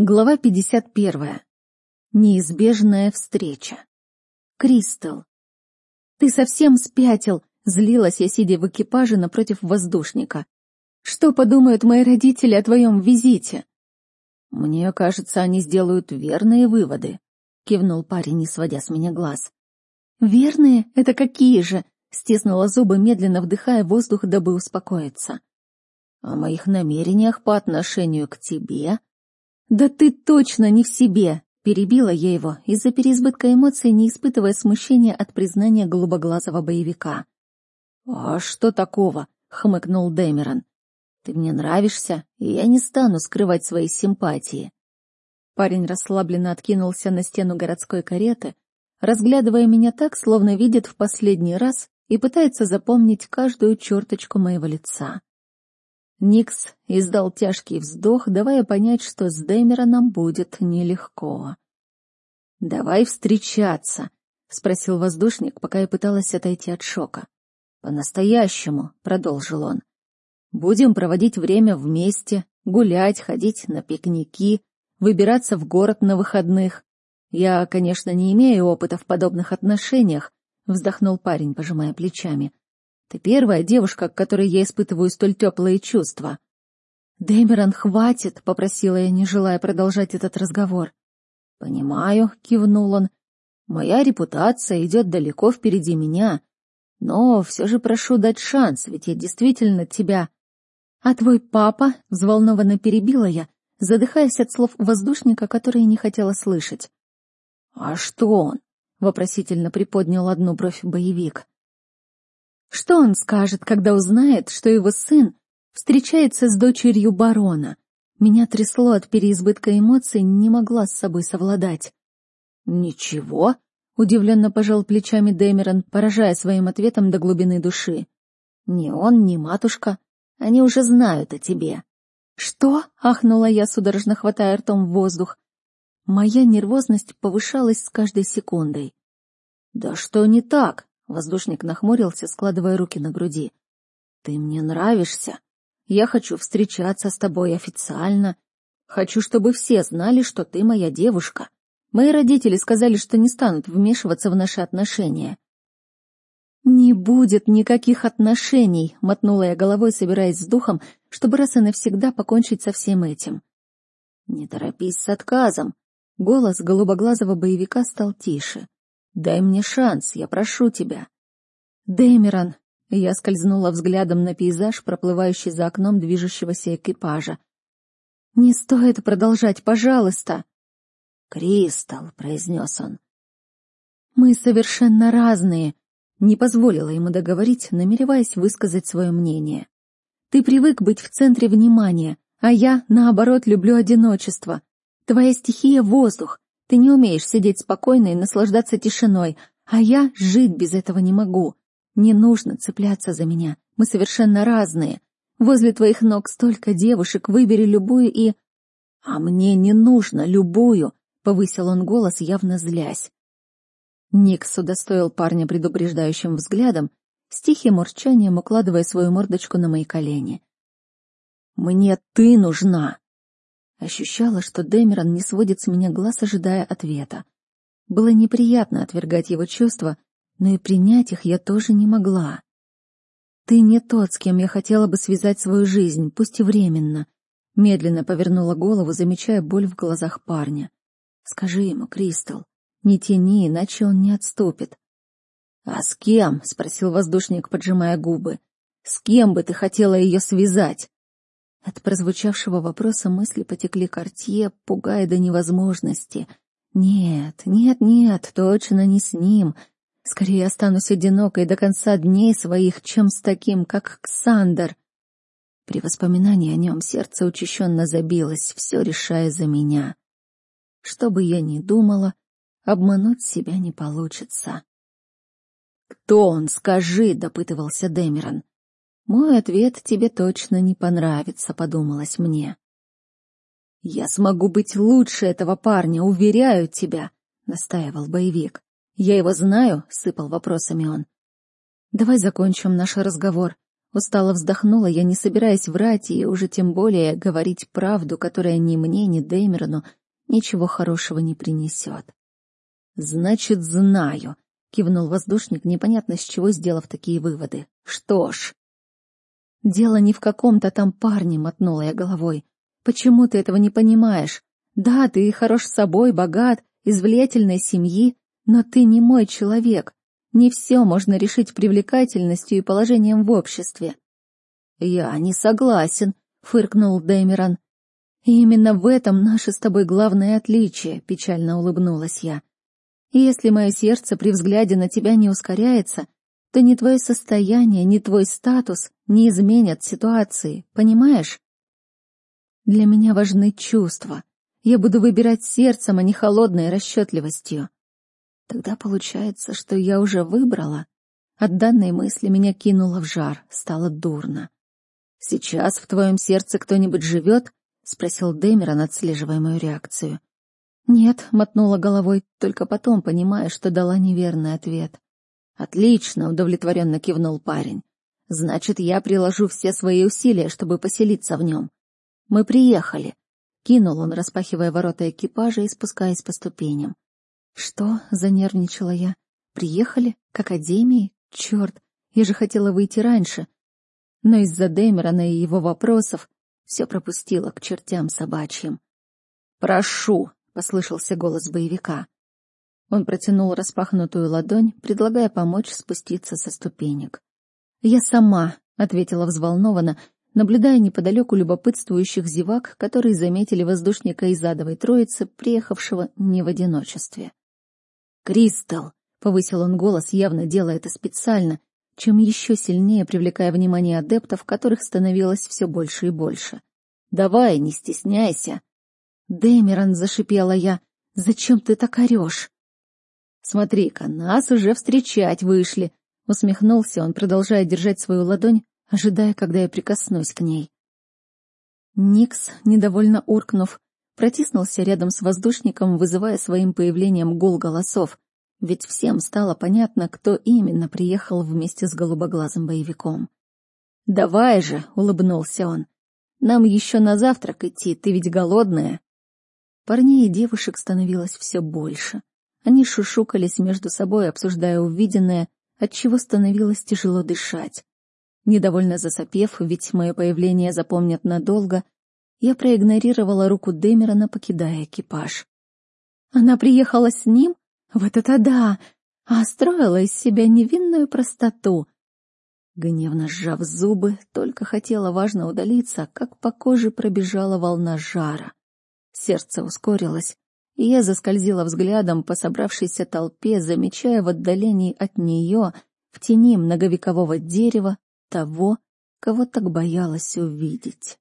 Глава 51. Неизбежная встреча. Кристал. «Ты совсем спятил!» — злилась я, сидя в экипаже напротив воздушника. «Что подумают мои родители о твоем визите?» «Мне кажется, они сделают верные выводы», — кивнул парень, не сводя с меня глаз. «Верные? Это какие же?» — стиснула зубы, медленно вдыхая воздух, дабы успокоиться. «О моих намерениях по отношению к тебе», «Да ты точно не в себе!» — перебила я его, из-за переизбытка эмоций не испытывая смущения от признания голубоглазого боевика. «А что такого?» — хмыкнул Дэмерон. «Ты мне нравишься, и я не стану скрывать свои симпатии». Парень расслабленно откинулся на стену городской кареты, разглядывая меня так, словно видит в последний раз и пытается запомнить каждую черточку моего лица. Никс издал тяжкий вздох, давая понять, что с Дэмероном будет нелегко. «Давай встречаться», — спросил воздушник, пока я пыталась отойти от шока. «По-настоящему», — продолжил он. «Будем проводить время вместе, гулять, ходить на пикники, выбираться в город на выходных. Я, конечно, не имею опыта в подобных отношениях», — вздохнул парень, пожимая плечами. Ты первая девушка, к которой я испытываю столь теплые чувства. Дэмерон, хватит, попросила я, не желая продолжать этот разговор. Понимаю, кивнул он. Моя репутация идет далеко впереди меня. Но все же прошу дать шанс, ведь я действительно тебя... А твой папа, взволнованно перебила я, задыхаясь от слов воздушника, которые не хотела слышать. А что он? Вопросительно приподнял одну бровь боевик. Что он скажет, когда узнает, что его сын встречается с дочерью барона? Меня трясло от переизбытка эмоций, не могла с собой совладать. «Ничего», — удивленно пожал плечами Дэмерон, поражая своим ответом до глубины души. «Ни он, ни матушка. Они уже знают о тебе». «Что?» — ахнула я, судорожно хватая ртом в воздух. Моя нервозность повышалась с каждой секундой. «Да что не так?» Воздушник нахмурился, складывая руки на груди. «Ты мне нравишься. Я хочу встречаться с тобой официально. Хочу, чтобы все знали, что ты моя девушка. Мои родители сказали, что не станут вмешиваться в наши отношения». «Не будет никаких отношений», — мотнула я головой, собираясь с духом, чтобы раз и навсегда покончить со всем этим. «Не торопись с отказом». Голос голубоглазого боевика стал тише. Дай мне шанс, я прошу тебя. Дэмерон, я скользнула взглядом на пейзаж, проплывающий за окном движущегося экипажа. Не стоит продолжать, пожалуйста. Кристал, произнес он. Мы совершенно разные, не позволила ему договорить, намереваясь высказать свое мнение. Ты привык быть в центре внимания, а я, наоборот, люблю одиночество. Твоя стихия — воздух, ты не умеешь сидеть спокойно и наслаждаться тишиной, а я жить без этого не могу. Не нужно цепляться за меня. Мы совершенно разные. Возле твоих ног столько девушек, выбери любую и... А мне не нужно любую, — повысил он голос, явно злясь. Никс удостоил парня предупреждающим взглядом, с тихим урчанием укладывая свою мордочку на мои колени. «Мне ты нужна!» Ощущала, что Дэмерон не сводит с меня глаз, ожидая ответа. Было неприятно отвергать его чувства, но и принять их я тоже не могла. «Ты не тот, с кем я хотела бы связать свою жизнь, пусть и временно», медленно повернула голову, замечая боль в глазах парня. «Скажи ему, Кристал, не тяни, иначе он не отступит». «А с кем?» — спросил воздушник, поджимая губы. «С кем бы ты хотела ее связать?» От прозвучавшего вопроса мысли потекли картье, пугая до невозможности. Нет, нет, нет, точно не с ним. Скорее останусь одинокой до конца дней своих, чем с таким, как Ксандр. При воспоминании о нем сердце учащенно забилось, все решая за меня. Что бы я ни думала, обмануть себя не получится. «Кто он, скажи?» — допытывался Дэмерон. Мой ответ тебе точно не понравится, подумалось мне. Я смогу быть лучше этого парня, уверяю тебя, настаивал боевик. Я его знаю, сыпал вопросами он. Давай закончим наш разговор. Устало вздохнула я, не собираясь врать и уже тем более говорить правду, которая ни мне, ни Деймерону ничего хорошего не принесет. «Значит, знаю», — кивнул воздушник, непонятно с чего сделав такие выводы. «Что ж...» «Дело не в каком-то там парне», — мотнула я головой. «Почему ты этого не понимаешь? Да, ты хорош собой, богат, из влиятельной семьи, но ты не мой человек. Не все можно решить привлекательностью и положением в обществе. Я не согласен, фыркнул Дэмерон. И именно в этом наше с тобой главное отличие, печально улыбнулась я. Если мое сердце при взгляде на тебя не ускоряется, то ни твое состояние, ни твой статус не изменят ситуации, понимаешь? Для меня важны чувства. Я буду выбирать сердцем, а не холодной расчетливостью. Тогда получается, что я уже выбрала. От данной мысли меня кинуло в жар, стало дурно. «Сейчас в твоем сердце кто-нибудь живет?» — спросил Дэмерон, отслеживая мою реакцию. «Нет», — мотнула головой, только потом понимая, что дала неверный ответ. «Отлично», — удовлетворенно кивнул парень. «Значит, я приложу все свои усилия, чтобы поселиться в нем. Мы приехали», — кинул он, распахивая ворота экипажа и спускаясь по ступеням. «Что?» — занервничала я. «Приехали? К академии? Черт, я же хотела выйти раньше». Но из-за Дэмерона и его вопросов все пропустила к чертям собачьим. «Прошу!» — послышался голос боевика. Он протянул распахнутую ладонь, предлагая помочь спуститься со ступенек. «Я сама», — ответила взволнованно, наблюдая неподалеку любопытствующих зевак, которые заметили воздушника из адовой троицы, приехавшего не в одиночестве. «Кристал!» — повысил он голос, явно делая это специально, чем еще сильнее привлекая внимание адептов, которых становилось все больше и больше. «Давай, не стесняйся!» «Дэмерон!» — зашипела я. «Зачем ты так орешь?» «Смотри-ка, нас уже встречать вышли!» — усмехнулся он, продолжая держать свою ладонь, ожидая, когда я прикоснусь к ней. Никс, недовольно уркнув, протиснулся рядом с воздушником, вызывая своим появлением гул голосов, ведь всем стало понятно, кто именно приехал вместе с голубоглазым боевиком. «Давай же!» — улыбнулся он. «Нам еще на завтрак идти, ты ведь голодная!» Парней и девушек становилось все больше. Они шушукались между собой, обсуждая увиденное, отчего становилось тяжело дышать. Недовольно засопев, ведь мое появление запомнят надолго, я проигнорировала руку Дэмерона, покидая экипаж. Она приехала с ним? Вот это да! А строила из себя невинную простоту. Гневно сжав зубы, только хотела важно удалиться, как по коже пробежала волна жара. Сердце ускорилось, и я заскользила взглядом по собравшейся толпе, замечая в отдалении от нее, в тени многовекового дерева, того, кого так боялась увидеть.